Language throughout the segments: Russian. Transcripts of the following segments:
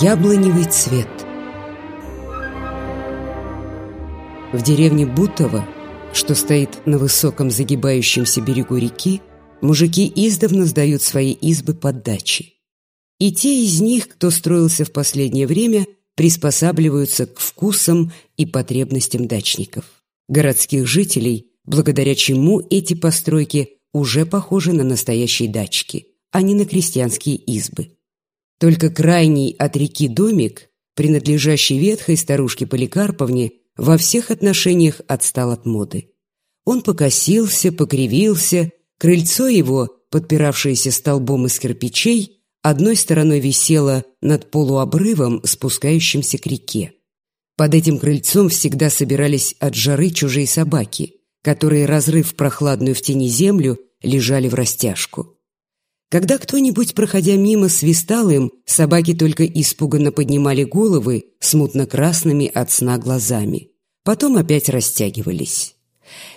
Яблоневый цвет В деревне Бутово, что стоит на высоком загибающемся берегу реки, мужики издавна сдают свои избы под дачи. И те из них, кто строился в последнее время, приспосабливаются к вкусам и потребностям дачников, городских жителей, благодаря чему эти постройки уже похожи на настоящие дачки, а не на крестьянские избы. Только крайний от реки домик, принадлежащий ветхой старушке Поликарповне, во всех отношениях отстал от моды. Он покосился, покривился, крыльцо его, подпиравшееся столбом из кирпичей, одной стороной висело над полуобрывом, спускающимся к реке. Под этим крыльцом всегда собирались от жары чужие собаки, которые, разрыв прохладную в тени землю, лежали в растяжку. Когда кто-нибудь, проходя мимо, свистал им, собаки только испуганно поднимали головы смутно-красными от сна глазами. Потом опять растягивались.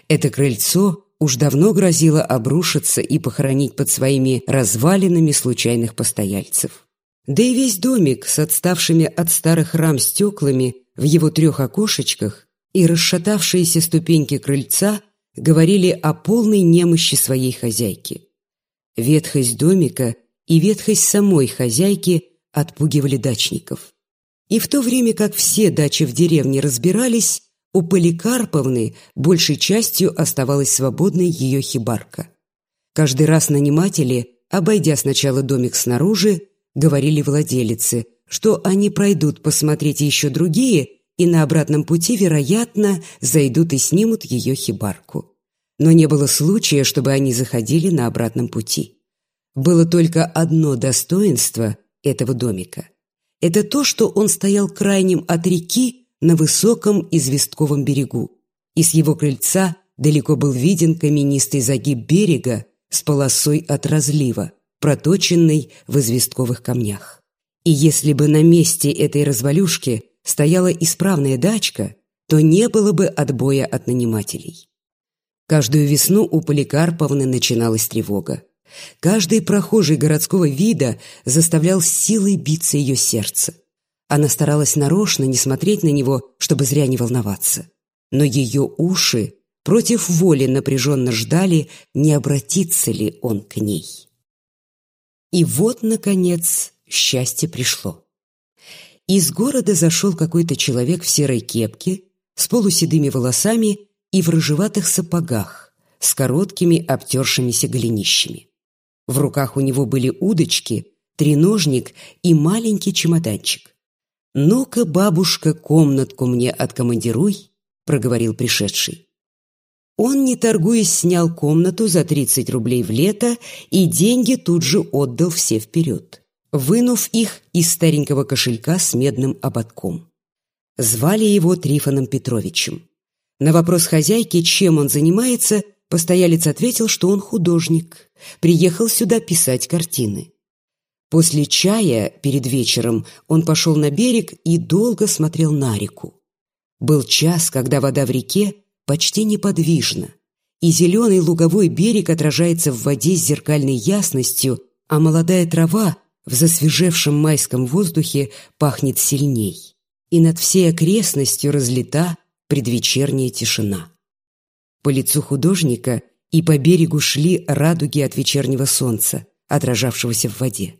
Это крыльцо уж давно грозило обрушиться и похоронить под своими развалинами случайных постояльцев. Да и весь домик с отставшими от старых рам стеклами в его трех окошечках и расшатавшиеся ступеньки крыльца говорили о полной немощи своей хозяйки. Ветхость домика и ветхость самой хозяйки отпугивали дачников. И в то время как все дачи в деревне разбирались, у Поликарповны большей частью оставалась свободной ее хибарка. Каждый раз наниматели, обойдя сначала домик снаружи, говорили владелице, что они пройдут посмотреть еще другие и на обратном пути, вероятно, зайдут и снимут ее хибарку но не было случая, чтобы они заходили на обратном пути. Было только одно достоинство этого домика. Это то, что он стоял крайним от реки на высоком известковом берегу, и с его крыльца далеко был виден каменистый загиб берега с полосой от разлива, проточенной в известковых камнях. И если бы на месте этой развалюшки стояла исправная дачка, то не было бы отбоя от нанимателей. Каждую весну у Поликарповны начиналась тревога. Каждый прохожий городского вида заставлял силой биться ее сердце. Она старалась нарочно не смотреть на него, чтобы зря не волноваться. Но ее уши против воли напряженно ждали, не обратится ли он к ней. И вот, наконец, счастье пришло. Из города зашел какой-то человек в серой кепке с полуседыми волосами и в рыжеватых сапогах с короткими обтершимися голенищами. В руках у него были удочки, треножник и маленький чемоданчик. «Ну-ка, бабушка, комнатку мне откомандируй», — проговорил пришедший. Он, не торгуясь, снял комнату за 30 рублей в лето и деньги тут же отдал все вперед, вынув их из старенького кошелька с медным ободком. Звали его Трифоном Петровичем. На вопрос хозяйки, чем он занимается, постоялец ответил, что он художник, приехал сюда писать картины. После чая перед вечером он пошел на берег и долго смотрел на реку. Был час, когда вода в реке почти неподвижна, и зеленый луговой берег отражается в воде с зеркальной ясностью, а молодая трава в засвежевшем майском воздухе пахнет сильней. И над всей окрестностью разлита предвечерняя тишина. По лицу художника и по берегу шли радуги от вечернего солнца, отражавшегося в воде.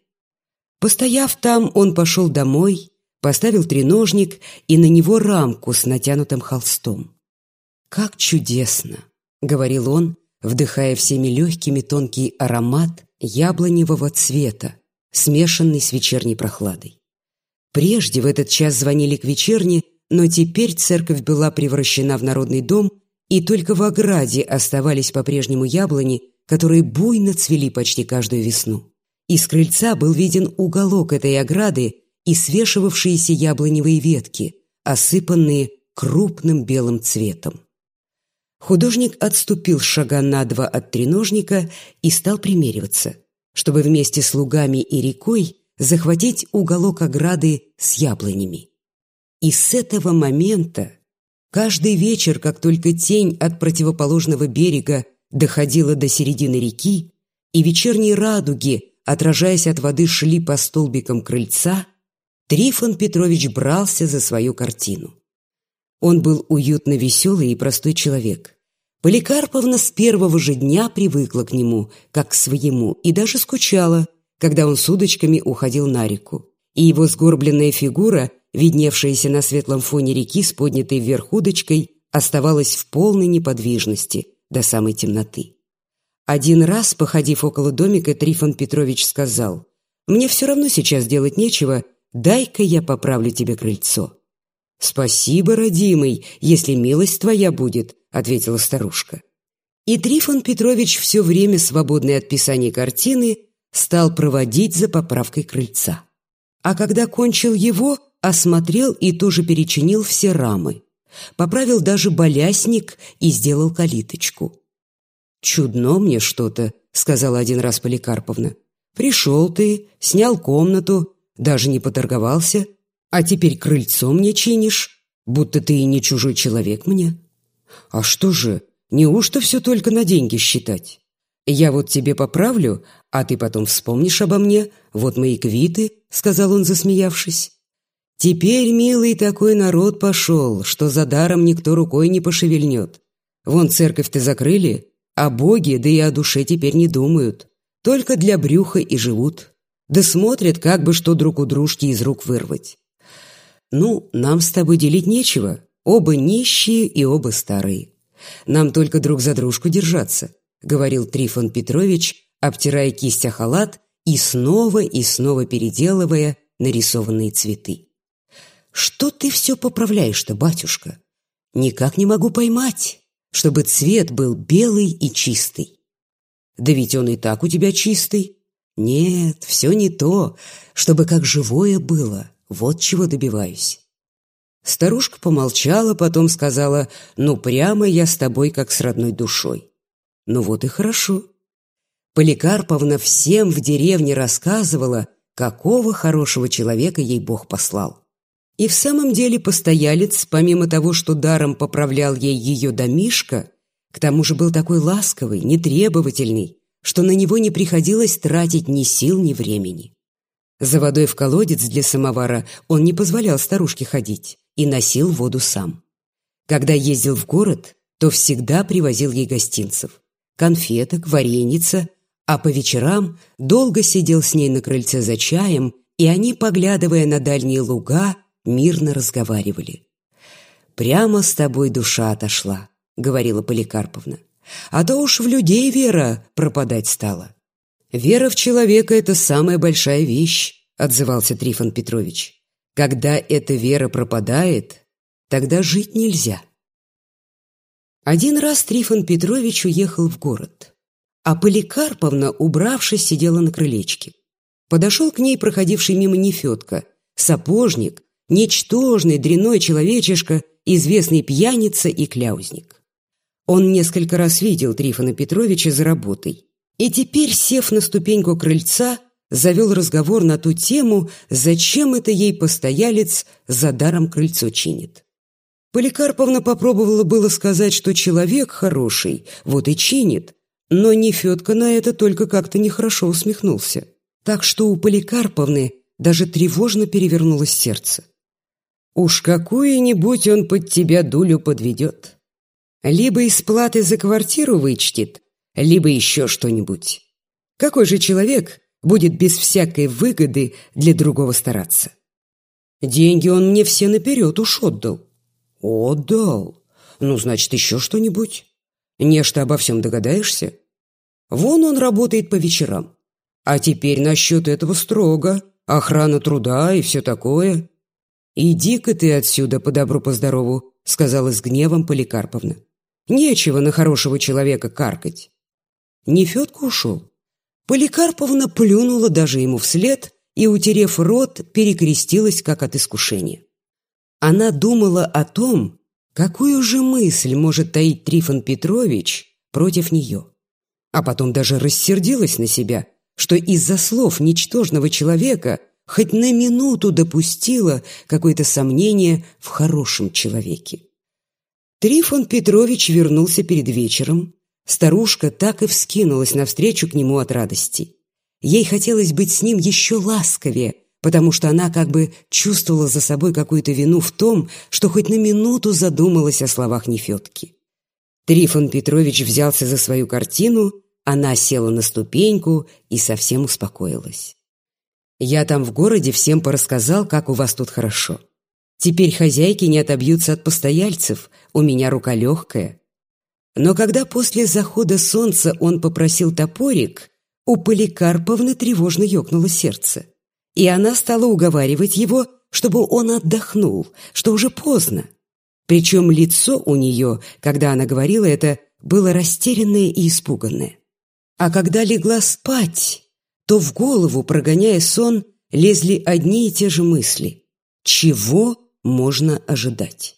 Постояв там, он пошел домой, поставил треножник и на него рамку с натянутым холстом. «Как чудесно!» — говорил он, вдыхая всеми легкими тонкий аромат яблоневого цвета, смешанный с вечерней прохладой. Прежде в этот час звонили к вечерне но теперь церковь была превращена в народный дом, и только в ограде оставались по-прежнему яблони, которые буйно цвели почти каждую весну. Из крыльца был виден уголок этой ограды и свешивавшиеся яблоневые ветки, осыпанные крупным белым цветом. Художник отступил шага на два от треножника и стал примериваться, чтобы вместе с лугами и рекой захватить уголок ограды с яблонями. И с этого момента каждый вечер, как только тень от противоположного берега доходила до середины реки, и вечерние радуги, отражаясь от воды, шли по столбикам крыльца, Трифон Петрович брался за свою картину. Он был уютно веселый и простой человек. Поликарповна с первого же дня привыкла к нему, как к своему, и даже скучала, когда он с удочками уходил на реку. И его сгорбленная фигура, видневшаяся на светлом фоне реки с поднятой вверх удочкой, оставалась в полной неподвижности до самой темноты. Один раз, походив около домика, Трифон Петрович сказал, «Мне все равно сейчас делать нечего, дай-ка я поправлю тебе крыльцо». «Спасибо, родимый, если милость твоя будет», — ответила старушка. И Трифон Петрович все время, свободное от писания картины, стал проводить за поправкой крыльца. А когда кончил его, осмотрел и тоже перечинил все рамы. Поправил даже балясник и сделал калиточку. «Чудно мне что-то», — сказала один раз Поликарповна. «Пришел ты, снял комнату, даже не поторговался, а теперь крыльцо мне чинишь, будто ты и не чужой человек мне. А что же, неужто все только на деньги считать? Я вот тебе поправлю, а ты потом вспомнишь обо мне, вот мои квиты», — сказал он, засмеявшись. «Теперь, милый, такой народ пошел, что за даром никто рукой не пошевельнет. Вон церковь-то закрыли, а боги, да и о душе теперь не думают. Только для брюха и живут. Да смотрят, как бы что друг у дружки из рук вырвать. Ну, нам с тобой делить нечего. Оба нищие и оба старые. Нам только друг за дружку держаться», — говорил Трифон Петрович, обтирая кисть о халат и снова и снова переделывая нарисованные цветы. «Что ты все поправляешь-то, батюшка? Никак не могу поймать, чтобы цвет был белый и чистый». «Да ведь он и так у тебя чистый». «Нет, все не то, чтобы как живое было, вот чего добиваюсь». Старушка помолчала, потом сказала, «Ну, прямо я с тобой, как с родной душой». «Ну вот и хорошо». Поликарповна всем в деревне рассказывала, какого хорошего человека ей Бог послал. И в самом деле постоялец, помимо того, что даром поправлял ей ее домишко, к тому же был такой ласковый, нетребовательный, что на него не приходилось тратить ни сил, ни времени. За водой в колодец для самовара он не позволял старушке ходить и носил воду сам. Когда ездил в город, то всегда привозил ей гостинцев. Конфеток, вареница, а по вечерам долго сидел с ней на крыльце за чаем, и они, поглядывая на дальние луга, мирно разговаривали. «Прямо с тобой душа отошла», — говорила Поликарповна. «А то уж в людей вера пропадать стала». «Вера в человека — это самая большая вещь», — отзывался Трифон Петрович. «Когда эта вера пропадает, тогда жить нельзя». Один раз Трифон Петрович уехал в город, а Поликарповна, убравшись, сидела на крылечке. Подошел к ней проходивший мимо Нефедка, сапожник, Ничтожный, дряной человечишка, известный пьяница и кляузник. Он несколько раз видел Трифона Петровича за работой. И теперь, сев на ступеньку крыльца, завел разговор на ту тему, зачем это ей постоялец за даром крыльцо чинит. Поликарповна попробовала было сказать, что человек хороший, вот и чинит, но Нефедка на это только как-то нехорошо усмехнулся. Так что у Поликарповны даже тревожно перевернулось сердце. Уж какую-нибудь он под тебя дулю подведет. Либо из платы за квартиру вычтет, либо еще что-нибудь. Какой же человек будет без всякой выгоды для другого стараться? Деньги он мне все наперед уж отдал. Отдал? Ну, значит, еще что-нибудь. Нечто обо всем догадаешься? Вон он работает по вечерам. А теперь насчет этого строго. Охрана труда и все такое. «Иди-ка ты отсюда по добру, по здорову», — сказала с гневом Поликарповна. «Нечего на хорошего человека каркать». Нефедка ушел. Поликарповна плюнула даже ему вслед и, утерев рот, перекрестилась, как от искушения. Она думала о том, какую же мысль может таить Трифон Петрович против нее. А потом даже рассердилась на себя, что из-за слов ничтожного человека – хоть на минуту допустила какое-то сомнение в хорошем человеке. Трифон Петрович вернулся перед вечером. Старушка так и вскинулась навстречу к нему от радости. Ей хотелось быть с ним еще ласковее, потому что она как бы чувствовала за собой какую-то вину в том, что хоть на минуту задумалась о словах Нефедки. Трифон Петрович взялся за свою картину, она села на ступеньку и совсем успокоилась. «Я там в городе всем порассказал, как у вас тут хорошо. Теперь хозяйки не отобьются от постояльцев, у меня рука легкая». Но когда после захода солнца он попросил топорик, у Поликарповны тревожно ёкнуло сердце и она стала уговаривать его, чтобы он отдохнул, что уже поздно. Причем лицо у нее, когда она говорила это, было растерянное и испуганное. А когда легла спать, то в голову, прогоняя сон, лезли одни и те же мысли. Чего можно ожидать?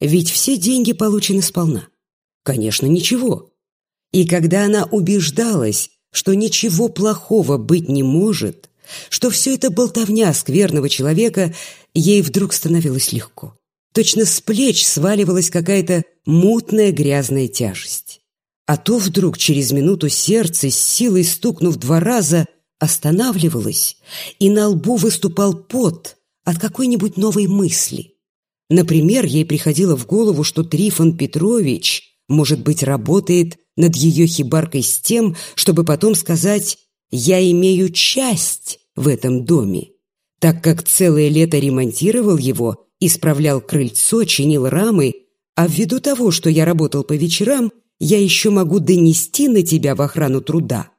Ведь все деньги получены сполна. Конечно, ничего. И когда она убеждалась, что ничего плохого быть не может, что все это болтовня скверного человека, ей вдруг становилось легко. Точно с плеч сваливалась какая-то мутная грязная тяжесть. А то вдруг через минуту сердце, с силой стукнув два раза, останавливалось, и на лбу выступал пот от какой-нибудь новой мысли. Например, ей приходило в голову, что Трифон Петрович, может быть, работает над ее хибаркой с тем, чтобы потом сказать я имею часть в этом доме, так как целое лето ремонтировал его, исправлял крыльцо, чинил рамы, а ввиду того, что я работал по вечерам, я еще могу донести на тебя в охрану труда.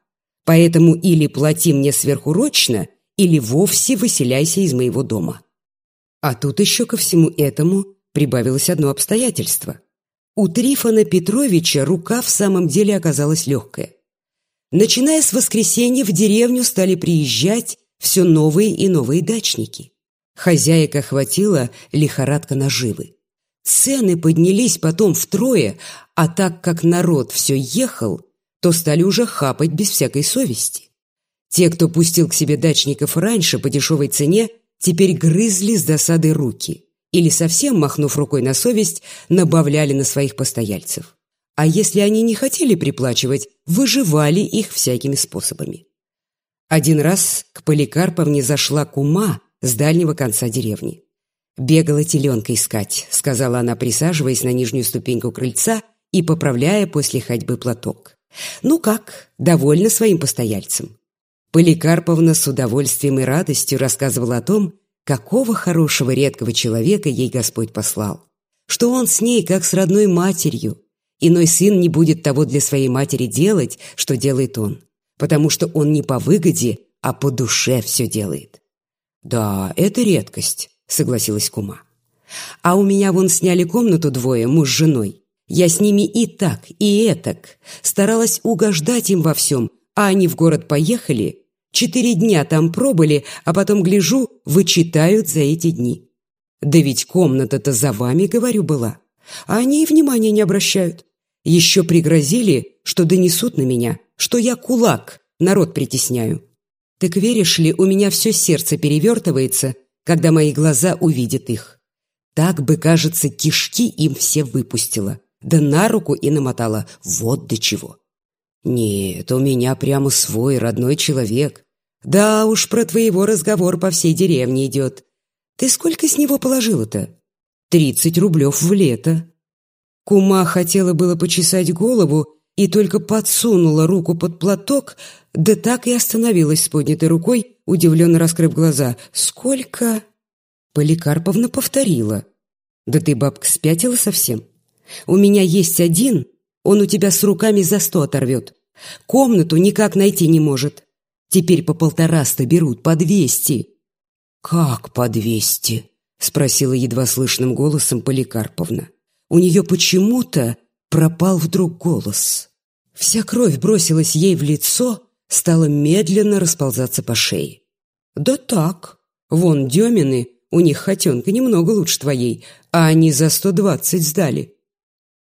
Поэтому или плати мне сверхурочно, или вовсе выселяйся из моего дома. А тут еще ко всему этому прибавилось одно обстоятельство. У Трифона Петровича рука в самом деле оказалась легкая. Начиная с воскресенья в деревню стали приезжать все новые и новые дачники. Хозяек охватила лихорадка наживы. Цены поднялись потом втрое, а так как народ все ехал, то стали уже хапать без всякой совести. Те, кто пустил к себе дачников раньше по дешевой цене, теперь грызли с досады руки или, совсем махнув рукой на совесть, набавляли на своих постояльцев а если они не хотели приплачивать, выживали их всякими способами. Один раз к Поликарповне зашла кума с дальнего конца деревни. «Бегала теленка искать», — сказала она, присаживаясь на нижнюю ступеньку крыльца и поправляя после ходьбы платок. «Ну как, довольна своим постояльцем?» Поликарповна с удовольствием и радостью рассказывала о том, какого хорошего редкого человека ей Господь послал, что он с ней как с родной матерью, Иной сын не будет того для своей матери делать, что делает он, потому что он не по выгоде, а по душе все делает. «Да, это редкость», — согласилась кума. «А у меня вон сняли комнату двое, муж с женой. Я с ними и так, и этак. Старалась угождать им во всем, а они в город поехали. Четыре дня там пробыли, а потом, гляжу, вычитают за эти дни. Да ведь комната-то за вами, говорю, была. А они и внимания не обращают. Еще пригрозили, что донесут на меня, что я кулак, народ притесняю. Так веришь ли, у меня все сердце перевертывается, когда мои глаза увидят их. Так бы, кажется, кишки им все выпустила, да на руку и намотала вот до чего. Нет, у меня прямо свой родной человек. Да уж, про твоего разговор по всей деревне идет. Ты сколько с него положила-то? Тридцать рублев в лето. Кума хотела было почесать голову и только подсунула руку под платок, да так и остановилась с поднятой рукой, удивленно раскрыв глаза. «Сколько?» Поликарповна повторила. «Да ты, бабка, спятила совсем? У меня есть один, он у тебя с руками за сто оторвет. Комнату никак найти не может. Теперь по полтораста берут, по двести». «Как по двести?» — спросила едва слышным голосом Поликарповна. У нее почему-то пропал вдруг голос. Вся кровь бросилась ей в лицо, стала медленно расползаться по шее. «Да так. Вон Демины, у них хотенка немного лучше твоей, а они за сто двадцать сдали».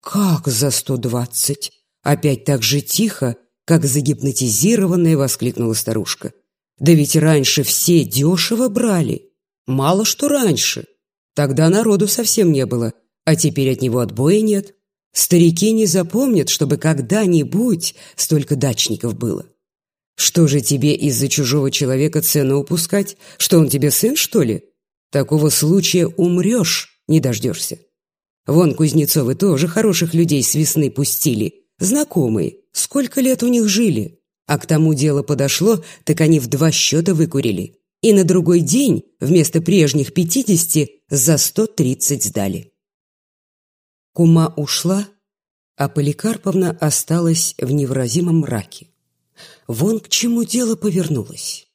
«Как за сто двадцать?» Опять так же тихо, как загипнотизированная воскликнула старушка. «Да ведь раньше все дешево брали». Мало что раньше. Тогда народу совсем не было, а теперь от него отбоя нет. Старики не запомнят, чтобы когда-нибудь столько дачников было. Что же тебе из-за чужого человека цену упускать? Что он тебе сын, что ли? Такого случая умрешь, не дождешься. Вон Кузнецовы тоже хороших людей с весны пустили. Знакомые, сколько лет у них жили. А к тому дело подошло, так они в два счета выкурили. И на другой день вместо прежних пятидесяти за сто тридцать сдали. Кума ушла, а Поликарповна осталась в невыразимом мраке. Вон к чему дело повернулось.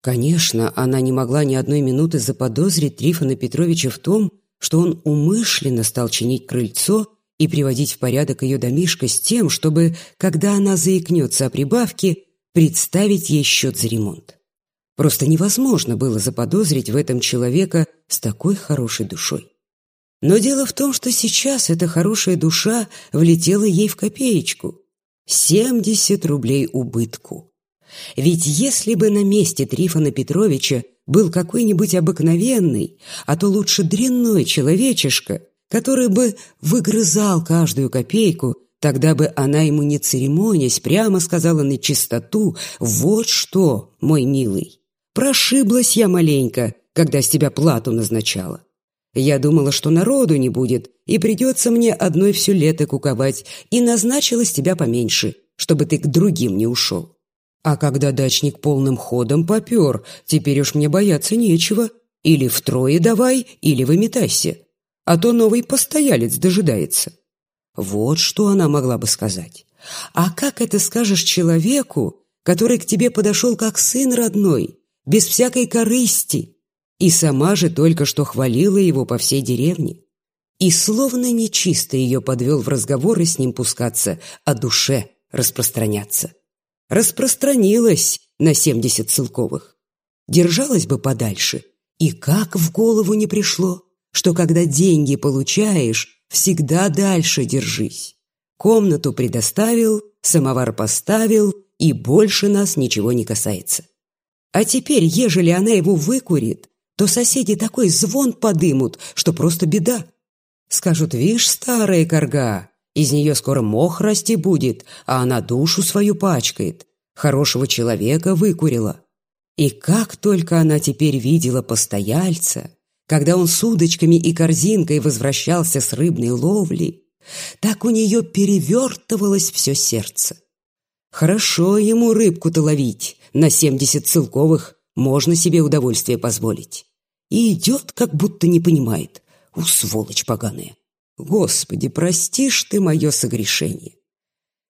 Конечно, она не могла ни одной минуты заподозрить Трифона Петровича в том, что он умышленно стал чинить крыльцо и приводить в порядок ее домишко с тем, чтобы, когда она заикнется о прибавке, представить ей счет за ремонт. Просто невозможно было заподозрить в этом человека с такой хорошей душой. Но дело в том, что сейчас эта хорошая душа влетела ей в копеечку. 70 рублей убытку. Ведь если бы на месте Трифона Петровича был какой-нибудь обыкновенный, а то лучше дрянной человечишка, который бы выгрызал каждую копейку, тогда бы она ему не церемонясь прямо сказала на чистоту «Вот что, мой милый, прошиблась я маленько, когда с тебя плату назначала. Я думала, что народу не будет, и придется мне одной все лето куковать, и назначила с тебя поменьше, чтобы ты к другим не ушел. А когда дачник полным ходом попер, теперь уж мне бояться нечего. Или втрое давай, или выметайся. А то новый постоялец дожидается. Вот что она могла бы сказать. А как это скажешь человеку, который к тебе подошел как сын родной, без всякой корысти, и сама же только что хвалила его по всей деревне. И словно нечисто ее подвел в разговоры с ним пускаться, о душе распространяться. Распространилась на семьдесят целковых. Держалась бы подальше. И как в голову не пришло, что когда деньги получаешь, всегда дальше держись. Комнату предоставил, самовар поставил, и больше нас ничего не касается. А теперь, ежели она его выкурит, то соседи такой звон подымут, что просто беда. Скажут, вишь, старая корга, из нее скоро мох расти будет, а она душу свою пачкает. Хорошего человека выкурила. И как только она теперь видела постояльца, когда он с удочками и корзинкой возвращался с рыбной ловли, так у нее перевертывалось все сердце. Хорошо ему рыбку-то ловить, на семьдесят целковых можно себе удовольствие позволить. И идет, как будто не понимает. У, сволочь поганая! Господи, простишь ты мое согрешение!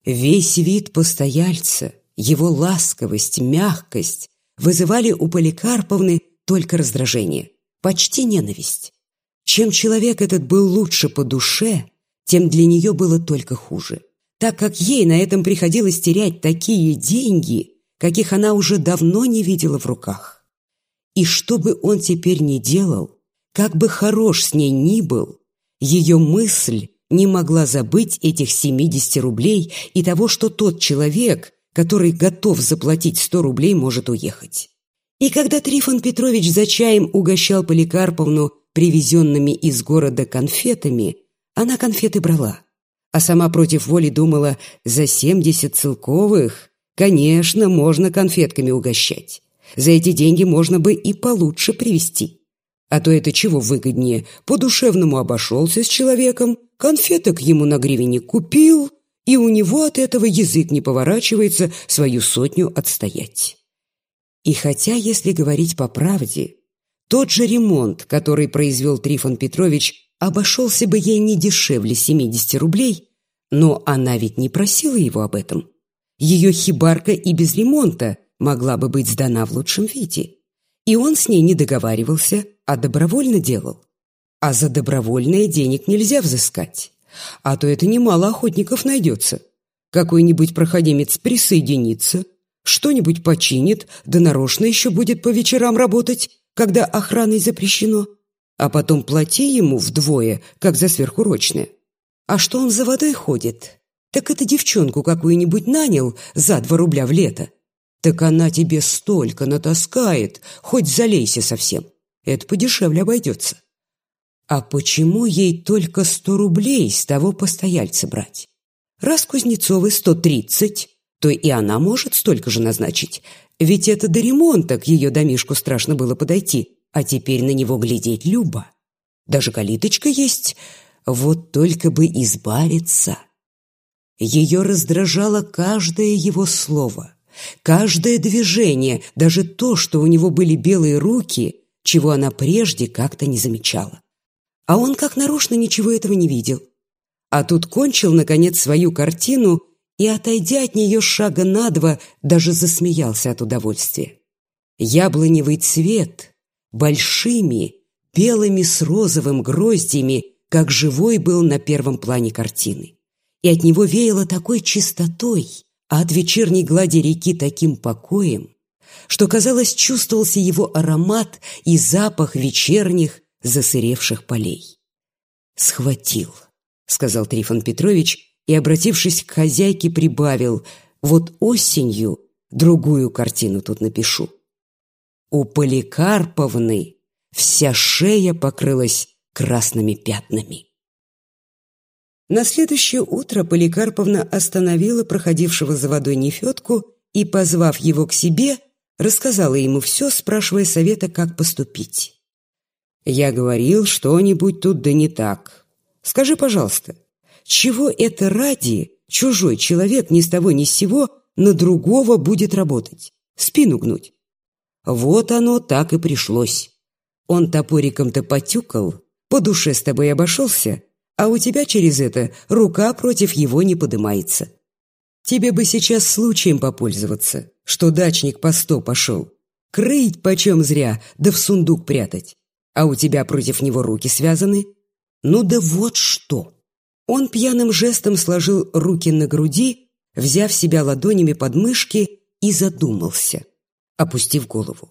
Весь вид постояльца, его ласковость, мягкость вызывали у Поликарповны только раздражение, почти ненависть. Чем человек этот был лучше по душе, тем для нее было только хуже, так как ей на этом приходилось терять такие деньги – каких она уже давно не видела в руках. И что бы он теперь ни делал, как бы хорош с ней ни был, ее мысль не могла забыть этих 70 рублей и того, что тот человек, который готов заплатить 100 рублей, может уехать. И когда Трифон Петрович за чаем угощал Поликарповну привезенными из города конфетами, она конфеты брала, а сама против воли думала «за 70 целковых Конечно, можно конфетками угощать. За эти деньги можно бы и получше привезти. А то это чего выгоднее? По-душевному обошелся с человеком, конфеток ему на гривенник купил, и у него от этого язык не поворачивается свою сотню отстоять. И хотя, если говорить по правде, тот же ремонт, который произвел Трифон Петрович, обошелся бы ей не дешевле 70 рублей, но она ведь не просила его об этом. Ее хибарка и без ремонта могла бы быть сдана в лучшем виде. И он с ней не договаривался, а добровольно делал. А за добровольное денег нельзя взыскать. А то это немало охотников найдется. Какой-нибудь проходимец присоединится, что-нибудь починит, да нарочно еще будет по вечерам работать, когда охраной запрещено. А потом плати ему вдвое, как за сверхурочное. А что он за водой ходит? Так это девчонку какую-нибудь нанял за два рубля в лето. Так она тебе столько натаскает, хоть залейся совсем. Это подешевле обойдется. А почему ей только сто рублей с того постояльца брать? Раз Кузнецовой сто тридцать, то и она может столько же назначить. Ведь это до ремонта к ее домишку страшно было подойти, а теперь на него глядеть любо. Даже калиточка есть, вот только бы избавиться. Ее раздражало каждое его слово, каждое движение, даже то, что у него были белые руки, чего она прежде как-то не замечала. А он как нарочно ничего этого не видел. А тут кончил, наконец, свою картину и, отойдя от нее шага на два, даже засмеялся от удовольствия. Яблоневый цвет большими, белыми с розовым гроздями, как живой был на первом плане картины. И от него веяло такой чистотой, а от вечерней глади реки таким покоем, что, казалось, чувствовался его аромат и запах вечерних засыревших полей. «Схватил», — сказал Трифон Петрович, и, обратившись к хозяйке, прибавил «Вот осенью другую картину тут напишу». У Поликарповны вся шея покрылась красными пятнами. На следующее утро Поликарповна остановила проходившего за водой Нефедку и, позвав его к себе, рассказала ему все, спрашивая совета, как поступить. «Я говорил, что-нибудь тут да не так. Скажи, пожалуйста, чего это ради чужой человек ни с того ни с сего на другого будет работать? Спину гнуть? Вот оно так и пришлось. Он топориком-то потюкал, по душе с тобой обошелся, а у тебя через это рука против его не подымается. Тебе бы сейчас случаем попользоваться, что дачник по сто пошел. Крыть почем зря, да в сундук прятать. А у тебя против него руки связаны? Ну да вот что. Он пьяным жестом сложил руки на груди, взяв себя ладонями под мышки и задумался, опустив голову.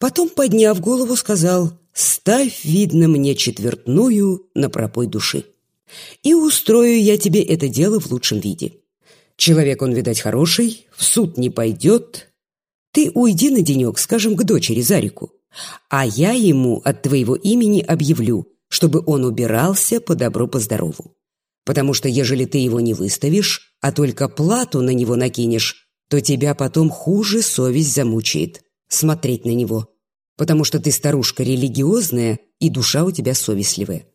Потом, подняв голову, сказал «Ставь, видно, мне четвертную на пропой души, и устрою я тебе это дело в лучшем виде. Человек он, видать, хороший, в суд не пойдет. Ты уйди на денек, скажем, к дочери Зарику, а я ему от твоего имени объявлю, чтобы он убирался по добру, по здорову потому что ежели ты его не выставишь, а только плату на него накинешь, то тебя потом хуже совесть замучает смотреть на него, потому что ты старушка религиозная и душа у тебя совестливая.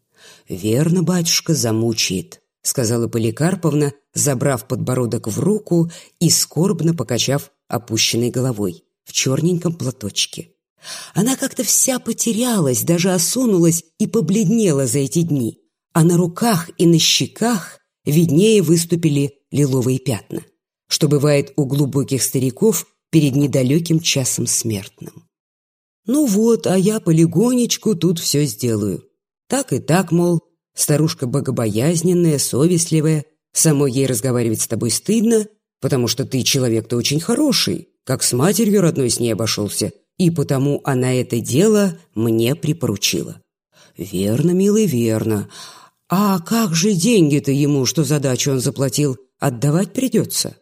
«Верно, батюшка, замучает», — сказала Поликарповна, забрав подбородок в руку и скорбно покачав опущенной головой в черненьком платочке. Она как-то вся потерялась, даже осунулась и побледнела за эти дни а на руках и на щеках виднее выступили лиловые пятна, что бывает у глубоких стариков перед недалеким часом смертным. Ну вот, а я полигонечку тут все сделаю. Так и так, мол, старушка богобоязненная, совестливая, самой ей разговаривать с тобой стыдно, потому что ты человек-то очень хороший, как с матерью родной с ней обошелся, и потому она это дело мне припоручила. Верно, милый, верно. «А как же деньги-то ему, что задачу он заплатил, отдавать придется?»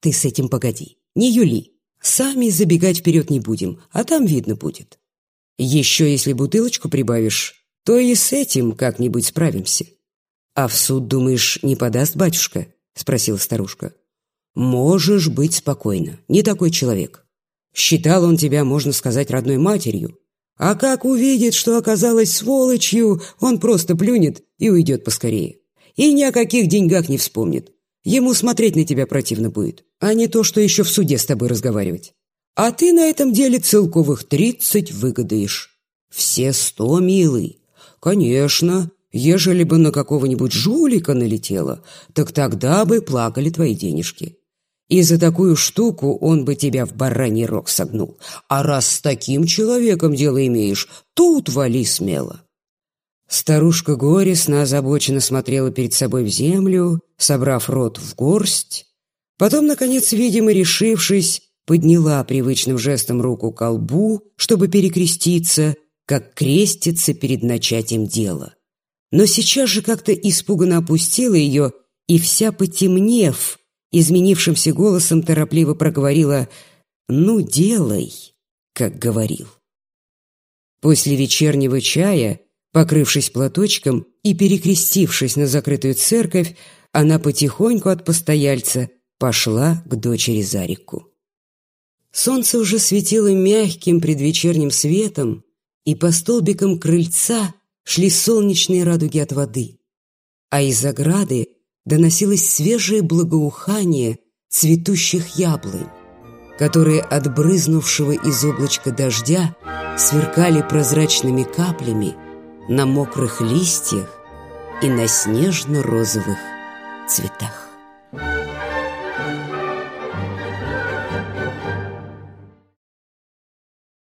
«Ты с этим погоди, не юли. Сами забегать вперед не будем, а там видно будет. Еще если бутылочку прибавишь, то и с этим как-нибудь справимся». «А в суд, думаешь, не подаст батюшка?» — спросила старушка. «Можешь быть спокойно, не такой человек. Считал он тебя, можно сказать, родной матерью, а как увидит, что оказалась сволочью, он просто плюнет и уйдет поскорее. И ни о каких деньгах не вспомнит. Ему смотреть на тебя противно будет, а не то, что еще в суде с тобой разговаривать. А ты на этом деле целковых тридцать выгодаешь. Все сто, милый. Конечно, ежели бы на какого-нибудь жулика налетело, так тогда бы плакали твои денежки. И за такую штуку он бы тебя в бараний рог согнул. А раз с таким человеком дело имеешь, тут вали смело. Старушка горестно озабоченно смотрела перед собой в землю, собрав рот в горсть. Потом, наконец, видимо, решившись, подняла привычным жестом руку к колбу, чтобы перекреститься, как крестится перед начатием дела. Но сейчас же как-то испуганно опустила ее, и вся потемнев, изменившимся голосом торопливо проговорила «Ну, делай, как говорил». После вечернего чая, покрывшись платочком и перекрестившись на закрытую церковь, она потихоньку от постояльца пошла к дочери за реку. Солнце уже светило мягким предвечерним светом, и по столбикам крыльца шли солнечные радуги от воды, а из ограды доносилось свежее благоухание цветущих яблонь, которые от брызнувшего из облачка дождя сверкали прозрачными каплями на мокрых листьях и на снежно-розовых цветах.